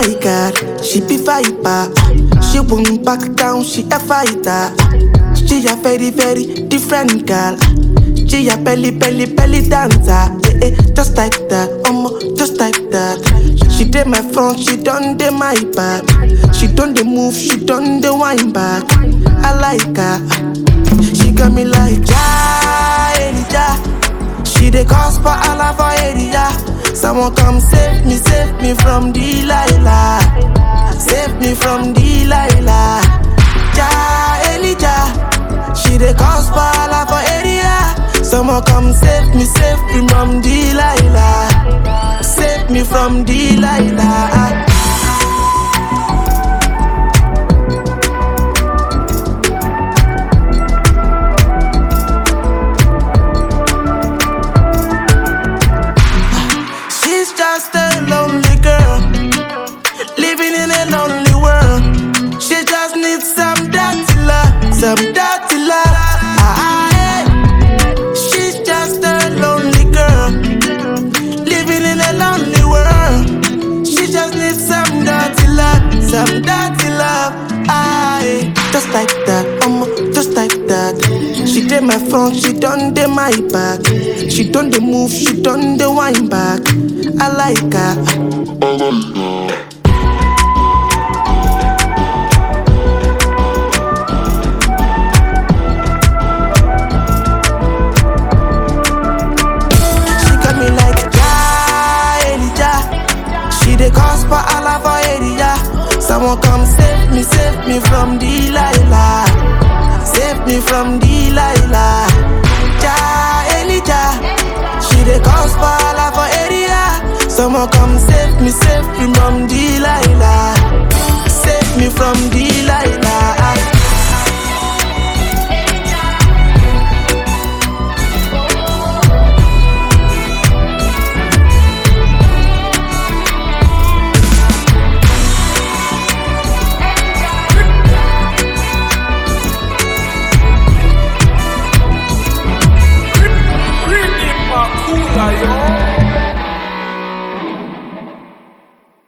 God, she be viper. She won't back down, she a fighter. She a very, very different girl. She a belly, belly, belly dancer. Eh, eh, just like that, um, just like that. She did my front, she done the my back. She done the move, she done the wine back. I like her. She got me like ja, Elijah. She the cause for Allah for area. Someone come save me, save me from Delilah. Save me from Delilah. Ja, Elijah. She the cause Allah for area. Someone come save me, save me from Delilah. Save me from Delilah. Some dirty love. Ah, yeah. She's just a lonely girl, living in a lonely world. She just needs some dirty love, some dirty love. Ah, yeah. Just like that, um, just like that. She did my front, she done the my back. She done the move, she done the wine back. I like her. She Someone come save me, save me from Delilah. Save me from Delilah. Ja, Elijah. She the cause Allah for area. Someone come save me, save me from Delilah. Save me from Delilah.